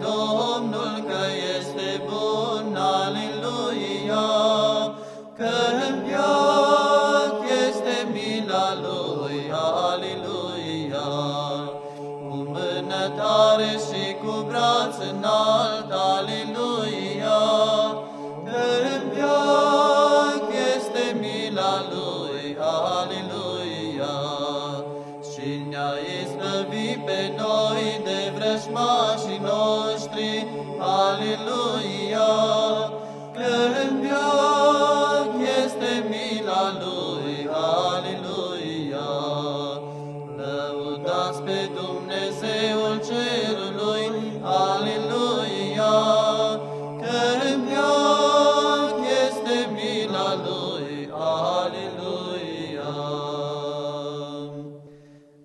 Domnul că este bun, aleluia, că în este mila lui, aleluia. Cu mână tare și cu braț înalt, aleluia, că în este mila lui. vrăjmașii noștri, Aleluia! Când veac este mila Lui, Aleluia! Lăudați pe Dumnezeul Cerului, Aleluia!